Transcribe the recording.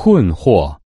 困惑。